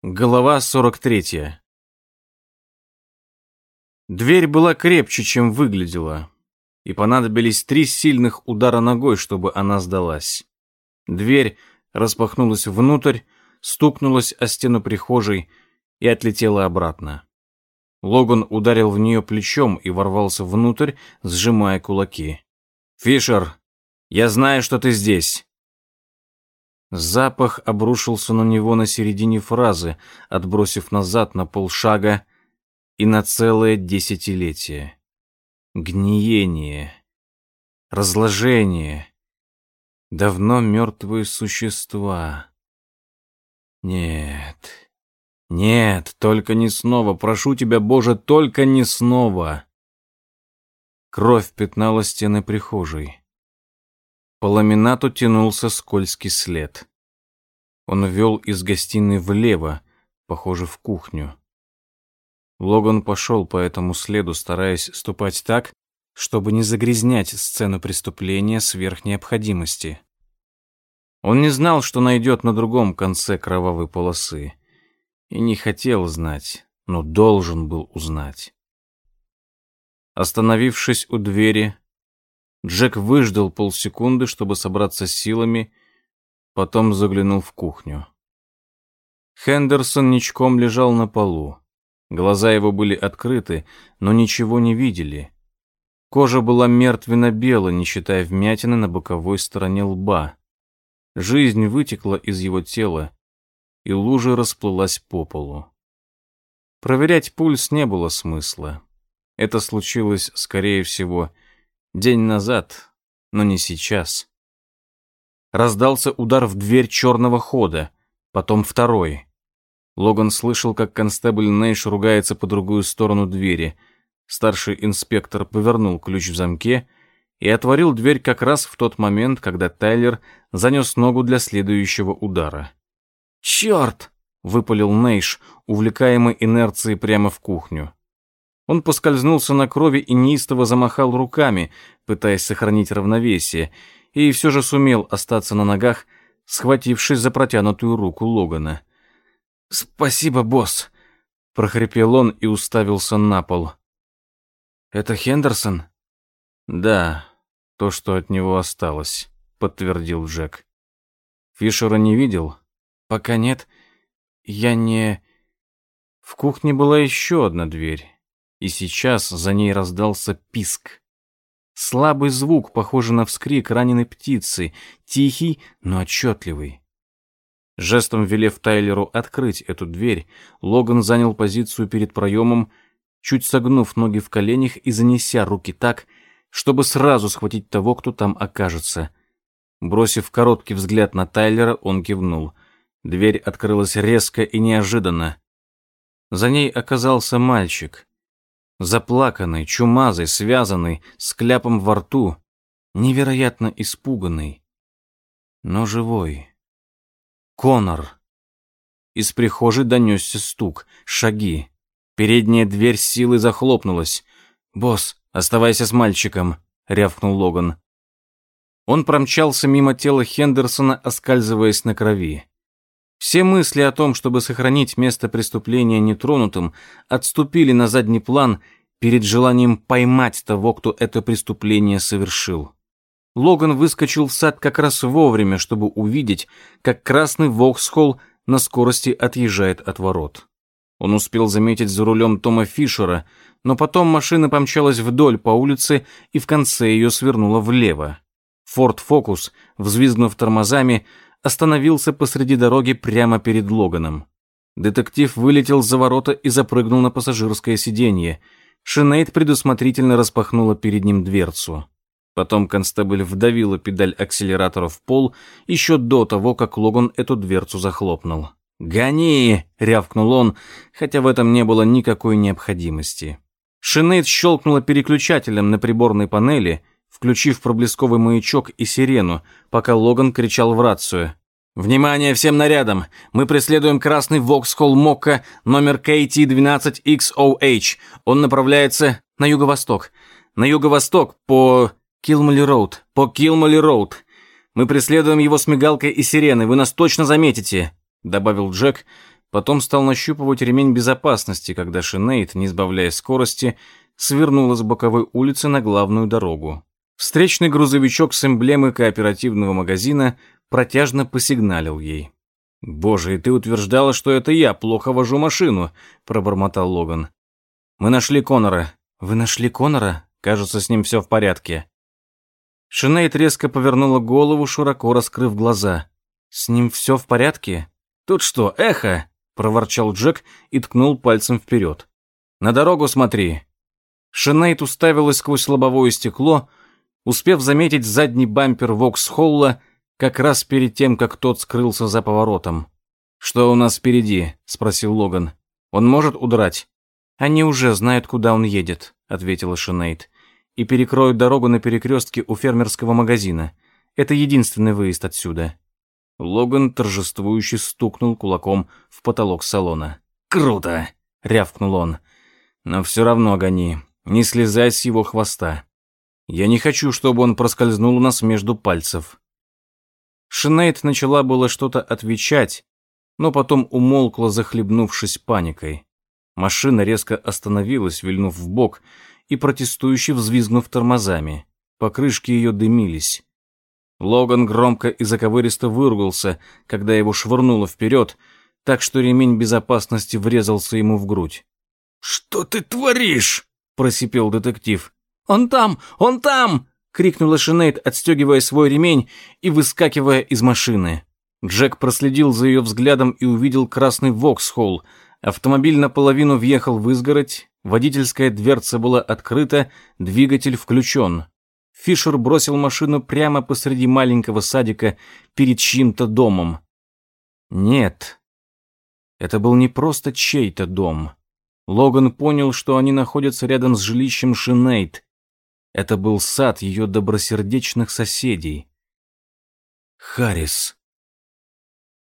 Глава 43. Дверь была крепче, чем выглядела, и понадобились три сильных удара ногой, чтобы она сдалась. Дверь распахнулась внутрь, стукнулась о стену прихожей и отлетела обратно. Логан ударил в нее плечом и ворвался внутрь, сжимая кулаки. «Фишер, я знаю, что ты здесь. Запах обрушился на него на середине фразы, отбросив назад на полшага и на целое десятилетие. Гниение, разложение, давно мертвые существа. Нет, нет, только не снова, прошу тебя, Боже, только не снова. Кровь пятнала стены прихожей. По ламинату тянулся скользкий след. Он вел из гостиной влево, похоже, в кухню. Логан пошел по этому следу, стараясь ступать так, чтобы не загрязнять сцену преступления сверх необходимости. Он не знал, что найдет на другом конце кровавой полосы, и не хотел знать, но должен был узнать. Остановившись у двери, Джек выждал полсекунды, чтобы собраться с силами, потом заглянул в кухню. Хендерсон ничком лежал на полу. Глаза его были открыты, но ничего не видели. Кожа была мертвенно-бела, не считая вмятины на боковой стороне лба. Жизнь вытекла из его тела, и лужа расплылась по полу. Проверять пульс не было смысла. Это случилось, скорее всего, День назад, но не сейчас. Раздался удар в дверь черного хода, потом второй. Логан слышал, как констебль Нейш ругается по другую сторону двери. Старший инспектор повернул ключ в замке и отворил дверь как раз в тот момент, когда Тайлер занес ногу для следующего удара. «Черт!» — выпалил Нейш, увлекаемый инерцией прямо в кухню. Он поскользнулся на крови и неистово замахал руками, пытаясь сохранить равновесие, и все же сумел остаться на ногах, схватившись за протянутую руку Логана. «Спасибо, босс!» — прохрипел он и уставился на пол. «Это Хендерсон?» «Да, то, что от него осталось», — подтвердил Джек. «Фишера не видел?» «Пока нет. Я не...» В кухне была еще одна дверь и сейчас за ней раздался писк. Слабый звук, похожий на вскрик раненой птицы, тихий, но отчетливый. Жестом велев Тайлеру открыть эту дверь, Логан занял позицию перед проемом, чуть согнув ноги в коленях и занеся руки так, чтобы сразу схватить того, кто там окажется. Бросив короткий взгляд на Тайлера, он кивнул. Дверь открылась резко и неожиданно. За ней оказался мальчик. Заплаканный, чумазый, связанный, с кляпом во рту, невероятно испуганный, но живой. Конор. Из прихожей донесся стук, шаги. Передняя дверь силой захлопнулась. «Босс, оставайся с мальчиком», — рявкнул Логан. Он промчался мимо тела Хендерсона, оскальзываясь на крови. Все мысли о том, чтобы сохранить место преступления нетронутым, отступили на задний план перед желанием поймать того, кто это преступление совершил. Логан выскочил в сад как раз вовремя, чтобы увидеть, как красный Воксхолл на скорости отъезжает от ворот. Он успел заметить за рулем Тома Фишера, но потом машина помчалась вдоль по улице и в конце ее свернула влево. Форд Фокус, взвизгнув тормозами, остановился посреди дороги прямо перед Логаном. Детектив вылетел за ворота и запрыгнул на пассажирское сиденье. Шинейд предусмотрительно распахнула перед ним дверцу. Потом констебль вдавила педаль акселератора в пол еще до того, как Логан эту дверцу захлопнул. «Гони!» — рявкнул он, хотя в этом не было никакой необходимости. Шинейд щелкнула переключателем на приборной панели — включив проблесковый маячок и сирену, пока Логан кричал в рацию. «Внимание всем нарядам! Мы преследуем красный Воксхолл Мокка номер KT-12XOH. Он направляется на юго-восток. На юго-восток по Килмоли-Роуд. По Килмоли-Роуд. Мы преследуем его с мигалкой и сиреной. Вы нас точно заметите», — добавил Джек, потом стал нащупывать ремень безопасности, когда Шинейд, не сбавляя скорости, свернула с боковой улицы на главную дорогу. Встречный грузовичок с эмблемой кооперативного магазина протяжно посигналил ей. «Боже, и ты утверждала, что это я плохо вожу машину», — пробормотал Логан. «Мы нашли Конора». «Вы нашли Конора? Кажется, с ним все в порядке». Шинейд резко повернула голову, широко раскрыв глаза. «С ним все в порядке?» «Тут что, эхо?» — проворчал Джек и ткнул пальцем вперед. «На дорогу смотри». Шинейд уставилась сквозь лобовое стекло, успев заметить задний бампер Воксхолла как раз перед тем, как тот скрылся за поворотом. «Что у нас впереди?» — спросил Логан. «Он может удрать?» «Они уже знают, куда он едет», — ответила Шинейд, «и перекроют дорогу на перекрестке у фермерского магазина. Это единственный выезд отсюда». Логан торжествующе стукнул кулаком в потолок салона. «Круто!» — рявкнул он. «Но все равно гони, не слезай с его хвоста. Я не хочу, чтобы он проскользнул у нас между пальцев». Шинейд начала было что-то отвечать, но потом умолкла, захлебнувшись паникой. Машина резко остановилась, вильнув в бок и протестующе взвизгнув тормозами. Покрышки ее дымились. Логан громко и заковыристо выругался, когда его швырнуло вперед, так что ремень безопасности врезался ему в грудь. «Что ты творишь?» – просипел детектив. «Он там! Он там!» – крикнула Шинейд, отстегивая свой ремень и выскакивая из машины. Джек проследил за ее взглядом и увидел красный Воксхолл, Автомобиль наполовину въехал в изгородь, водительская дверца была открыта, двигатель включен. Фишер бросил машину прямо посреди маленького садика перед чьим-то домом. Нет, это был не просто чей-то дом. Логан понял, что они находятся рядом с жилищем Шинейд. Это был сад ее добросердечных соседей. Харрис.